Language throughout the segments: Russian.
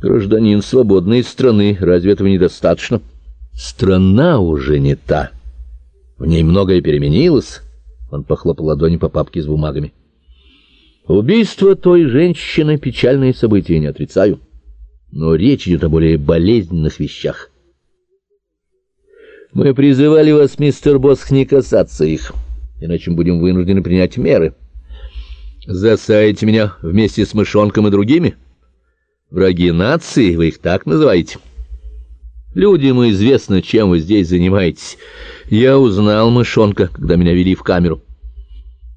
Гражданин свободной страны, разве этого недостаточно? Страна уже не та. В ней многое переменилось. Он похлопал ладони по папке с бумагами. Убийство той женщины — печальное событие, не отрицаю. Но речь идет о более болезненных вещах. Мы призывали вас, мистер Босх, не касаться их, иначе мы будем вынуждены принять меры. Засаете меня вместе с мышонком и другими? Враги нации, вы их так называете? Людям известно, чем вы здесь занимаетесь. Я узнал мышонка, когда меня вели в камеру.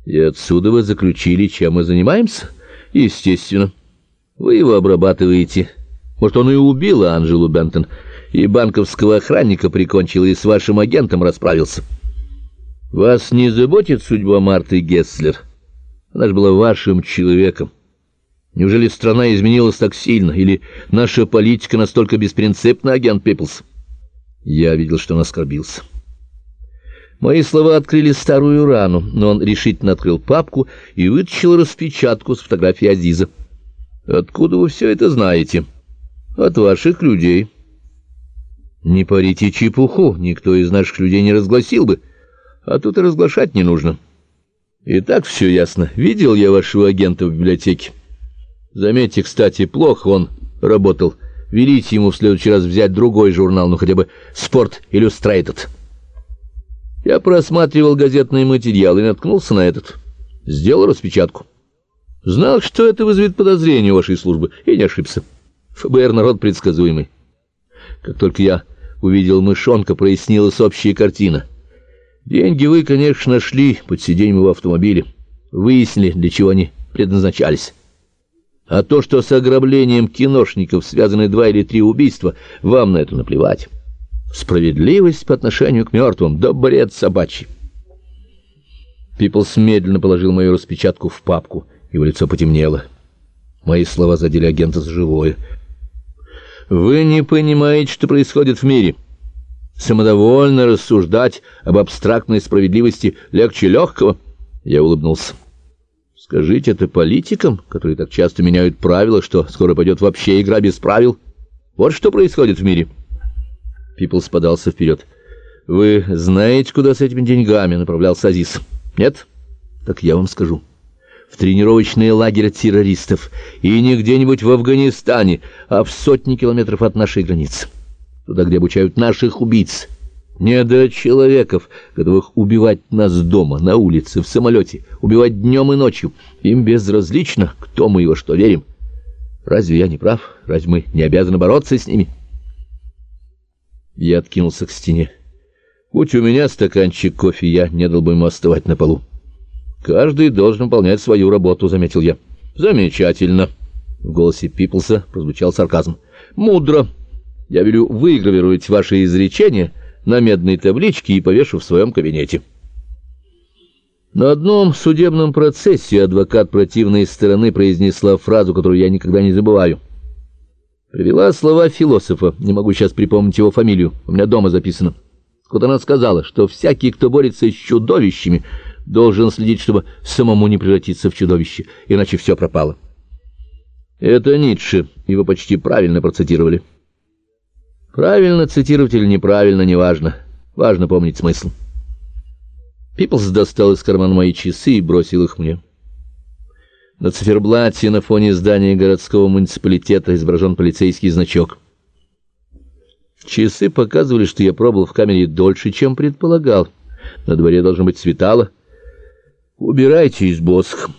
И отсюда вы заключили, чем мы занимаемся? Естественно. Вы его обрабатываете. Может, он и убил Анжелу Бентон, и банковского охранника прикончил, и с вашим агентом расправился. Вас не заботит судьба Марты Гесслер? Она же была вашим человеком. Неужели страна изменилась так сильно? Или наша политика настолько беспринципна, агент Пиплс? Я видел, что он оскорбился. Мои слова открыли старую рану, но он решительно открыл папку и вытащил распечатку с фотографией Азиза. «Откуда вы все это знаете?» «От ваших людей». «Не парите чепуху, никто из наших людей не разгласил бы, а тут и разглашать не нужно». «И так все ясно. Видел я вашего агента в библиотеке. Заметьте, кстати, плохо он работал. Велите ему в следующий раз взять другой журнал, ну хотя бы «Спорт Иллюстрейтед». Я просматривал газетные материалы и наткнулся на этот. Сделал распечатку. Знал, что это вызовет подозрение у вашей службы, и не ошибся. ФБР — народ предсказуемый. Как только я увидел мышонка, прояснилась общая картина. Деньги вы, конечно, нашли под сиденьем его автомобиля. Выяснили, для чего они предназначались. А то, что с ограблением киношников связаны два или три убийства, вам на это наплевать. Справедливость по отношению к мертвым, да бред собачий. Пиплс медленно положил мою распечатку в папку, его лицо потемнело. Мои слова задели агента за живое. «Вы не понимаете, что происходит в мире. Самодовольно рассуждать об абстрактной справедливости легче легкого». Я улыбнулся. «Скажите это политикам, которые так часто меняют правила, что скоро пойдет вообще игра без правил. Вот что происходит в мире». Пиплс подался вперед. «Вы знаете, куда с этими деньгами направлялся Азиз? Нет? Так я вам скажу. В тренировочный лагерь террористов. И не где-нибудь в Афганистане, а в сотни километров от нашей границы. Туда, где обучают наших убийц. Не до человеков, готовых убивать нас дома, на улице, в самолете, убивать днем и ночью. Им безразлично, кто мы и во что верим. Разве я не прав? Разве мы не обязаны бороться с ними?» Я откинулся к стене. Будь у меня стаканчик кофе, я не дал бы ему оставать на полу. Каждый должен выполнять свою работу, заметил я. Замечательно. В голосе Пиплса прозвучал сарказм. Мудро. Я велю выгравировать ваши изречения на медной табличке и повешу в своем кабинете. На одном судебном процессе адвокат противной стороны произнесла фразу, которую я никогда не забываю. Привела слова философа, не могу сейчас припомнить его фамилию, у меня дома записано. Вот она сказала, что всякий, кто борется с чудовищами, должен следить, чтобы самому не превратиться в чудовище, иначе все пропало. Это Ницше, его почти правильно процитировали. Правильно цитировать или неправильно, неважно. Важно помнить смысл. Пиплс достал из кармана мои часы и бросил их мне. На циферблате на фоне здания городского муниципалитета изображен полицейский значок. Часы показывали, что я пробыл в камере дольше, чем предполагал. На дворе должно быть светало. Убирайтесь, Босх.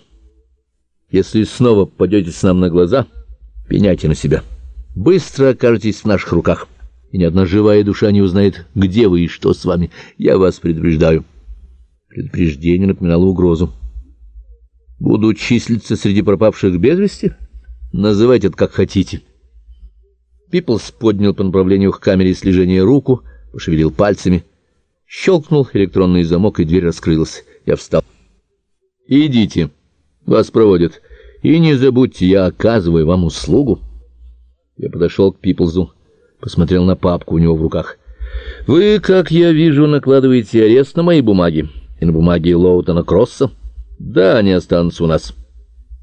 Если снова попадетесь нам на глаза, пеняйте на себя. Быстро окажетесь в наших руках, и ни одна живая душа не узнает, где вы и что с вами. Я вас предупреждаю. Предупреждение напоминало угрозу. Буду числиться среди пропавших без вести? Называйте это как хотите. Пиплс поднял по направлению к камере слежения руку, пошевелил пальцами. Щелкнул электронный замок, и дверь раскрылась. Я встал. «Идите, вас проводят. И не забудьте, я оказываю вам услугу». Я подошел к Пиплзу, посмотрел на папку у него в руках. «Вы, как я вижу, накладываете арест на мои бумаги и на бумаги Лоутона Кросса». Да, они останутся у нас.